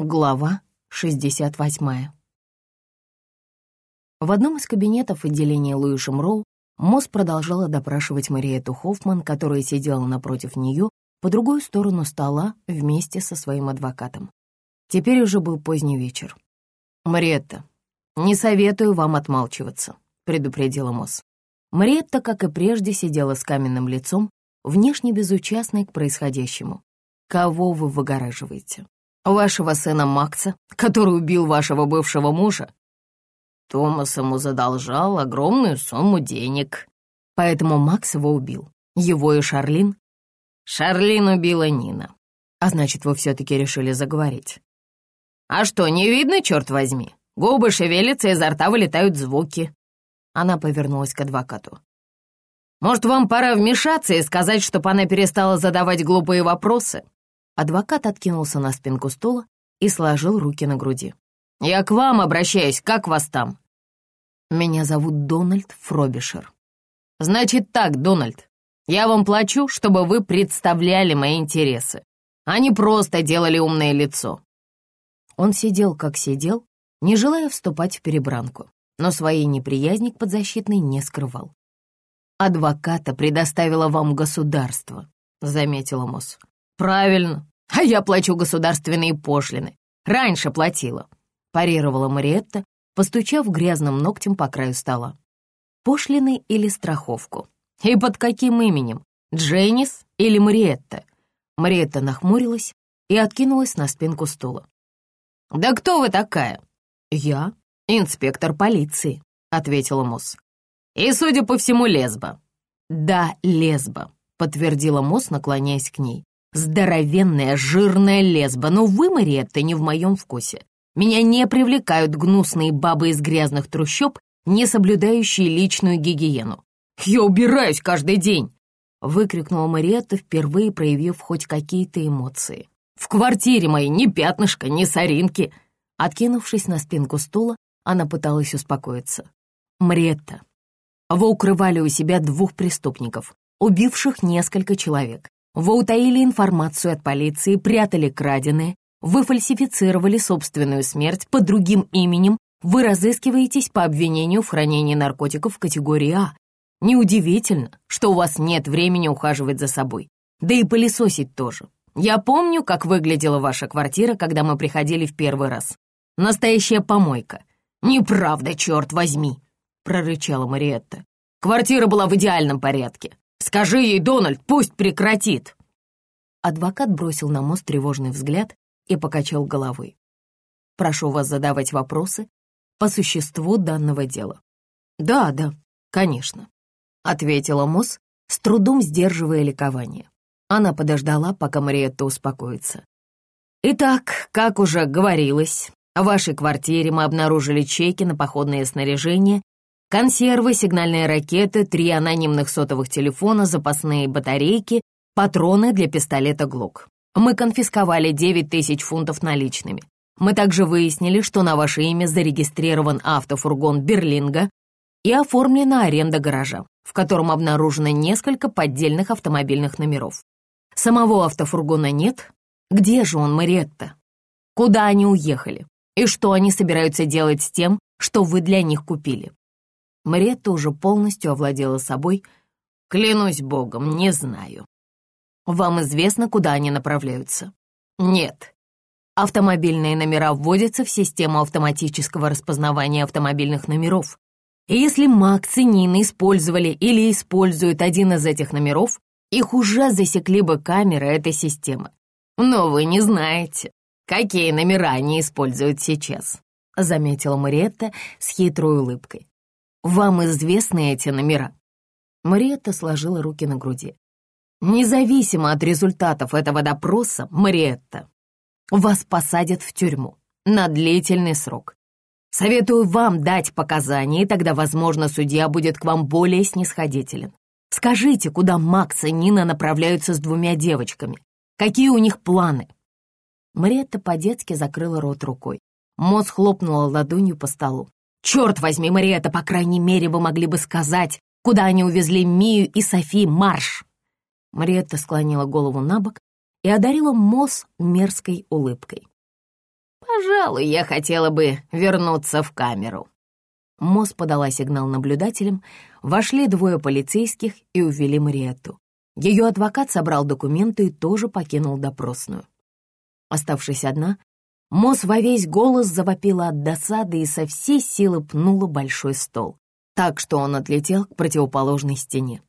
Глава 68 В одном из кабинетов отделения Луишем Роу Мосс продолжала допрашивать Мариетту Хоффман, которая сидела напротив нее по другую сторону стола вместе со своим адвокатом. Теперь уже был поздний вечер. «Мариетта, не советую вам отмалчиваться», — предупредила Мосс. Мариетта, как и прежде, сидела с каменным лицом, внешне безучастной к происходящему. «Кого вы выгораживаете?» Вашего сына Макса, который убил вашего бывшего мужа? Томас ему задолжал огромную сумму денег, поэтому Макс его убил. Его и Шарлин? Шарлин убила Нина. А значит, вы все-таки решили заговорить. А что, не видно, черт возьми? Губы шевелятся, изо рта вылетают звуки. Она повернулась к адвокату. «Может, вам пора вмешаться и сказать, чтобы она перестала задавать глупые вопросы?» Адвокат откинулся на спинку стула и сложил руки на груди. «Я к вам обращаюсь, как вас там?» «Меня зовут Дональд Фробишер». «Значит так, Дональд, я вам плачу, чтобы вы представляли мои интересы, а не просто делали умное лицо». Он сидел, как сидел, не желая вступать в перебранку, но своей неприязни к подзащитной не скрывал. «Адвоката предоставило вам государство», — заметила Мосс. «Правильно, а я плачу государственные пошлины. Раньше платила», — парировала Мариетта, постучав грязным ногтем по краю стола. «Пошлины или страховку? И под каким именем? Дженнис или Мариетта?» Мариетта нахмурилась и откинулась на спинку стула. «Да кто вы такая?» «Я инспектор полиции», — ответила Мосс. «И, судя по всему, лесба». «Да, лесба», — подтвердила Мосс, наклоняясь к ней. «Здоровенная, жирная лесба, но вы, Мариетта, не в моем вкусе. Меня не привлекают гнусные бабы из грязных трущоб, не соблюдающие личную гигиену. Я убираюсь каждый день!» — выкрикнула Мариетта, впервые проявив хоть какие-то эмоции. «В квартире моей ни пятнышка, ни соринки!» Откинувшись на спинку стула, она пыталась успокоиться. «Мариетта, вы укрывали у себя двух преступников, убивших несколько человек. Вы утаили информацию от полиции, прятали краденое, вы фальсифицировали собственную смерть под другим именем, вы разыскиваетесь по обвинению в хранении наркотиков категории А. Неудивительно, что у вас нет времени ухаживать за собой. Да и пылесосить тоже. Я помню, как выглядела ваша квартира, когда мы приходили в первый раз. Настоящая помойка. Неправда, черт возьми, прорычала Мариетта. Квартира была в идеальном порядке. Скажи ей, Дональд, пусть прекратит!» Адвокат бросил на мост тревожный взгляд и покачал головой. «Прошу вас задавать вопросы по существу данного дела». «Да, да, конечно», — ответила Мосс, с трудом сдерживая ликование. Она подождала, пока Мариетта успокоится. «Итак, как уже говорилось, в вашей квартире мы обнаружили чеки на походное снаряжение Консервы, сигнальные ракеты, три анонимных сотовых телефона, запасные батарейки, патроны для пистолета «Глок». Мы конфисковали 9 тысяч фунтов наличными. Мы также выяснили, что на ваше имя зарегистрирован автофургон «Берлинга» и оформлена аренда гаража, в котором обнаружено несколько поддельных автомобильных номеров. Самого автофургона нет. Где же он, Мариетта? Куда они уехали? И что они собираются делать с тем, что вы для них купили? Мариетта уже полностью овладела собой. «Клянусь богом, не знаю». «Вам известно, куда они направляются?» «Нет». Автомобильные номера вводятся в систему автоматического распознавания автомобильных номеров. И если и Нина использовали или используют один из этих номеров, их уже засекли бы камеры этой системы. Но вы не знаете, какие номера они используют сейчас», заметила Мариетта с хитрой улыбкой. Вам известны эти номера?» Мариетта сложила руки на груди. «Независимо от результатов этого допроса, Мариетта, вас посадят в тюрьму на длительный срок. Советую вам дать показания, и тогда, возможно, судья будет к вам более снисходителен. Скажите, куда Макс и Нина направляются с двумя девочками? Какие у них планы?» Мариетта по-детски закрыла рот рукой. Мозг хлопнула ладонью по столу. Черт возьми, Мариэта, по крайней мере, вы могли бы сказать, куда они увезли Мию и Софи марш!» Мариетта склонила голову на бок и одарила Мосс мерзкой улыбкой. Пожалуй, я хотела бы вернуться в камеру». Мосс подала сигнал наблюдателям, вошли двое полицейских и увели Мариетту. Ее адвокат собрал документы и тоже покинул допросную. Оставшись одна, Мосс во весь голос завопила от досады и со всей силы пнула большой стол, так что он отлетел к противоположной стене.